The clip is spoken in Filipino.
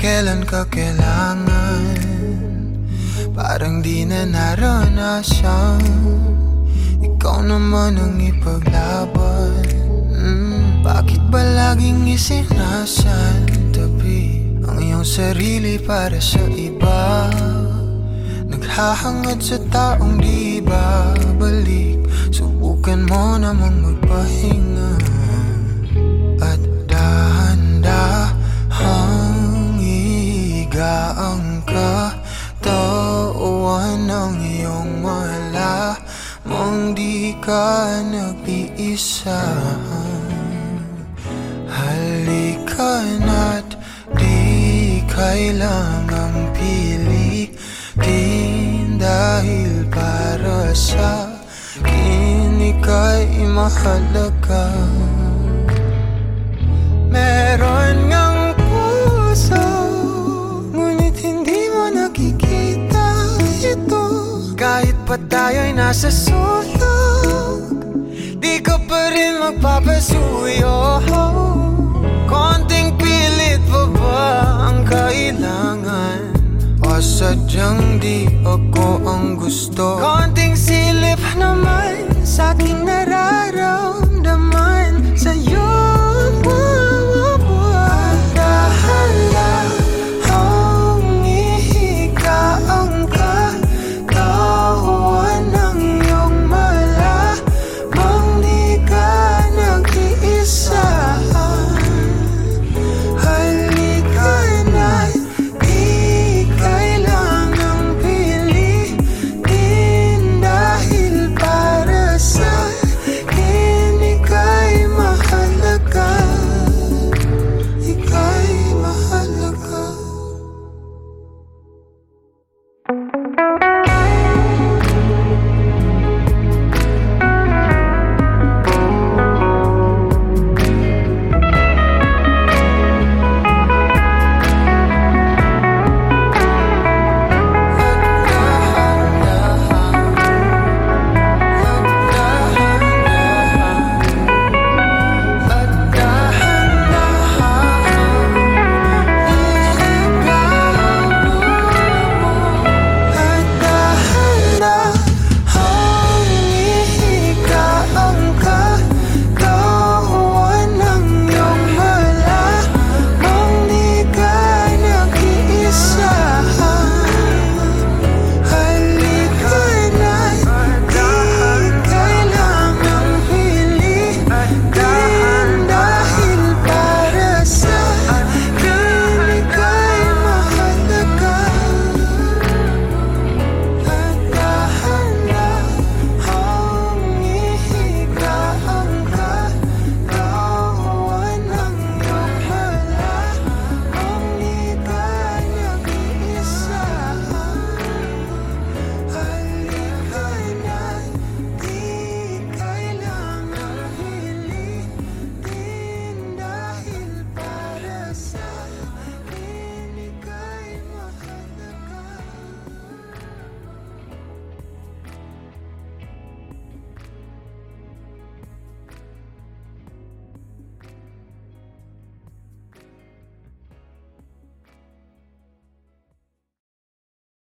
kailan ka kailangan. Parang di na naranasan. Ikaw naman ang ipaglaban. Mm, Bakit ba laging isinasantabi Ang iyong sarili para sa iba. Naghahangad sa taong di babalik Subukan mo namang magpahinga Mong di ka nag-iisa. Halika na't di kailangang pilitin Dahil para sa akin ika'y mahalaga. Meron pa tayo'y nasa sulok Di ka pa rin magpapasuyo. Konting pilit pa ba ang kailangan? O sadyang di ako ang gusto I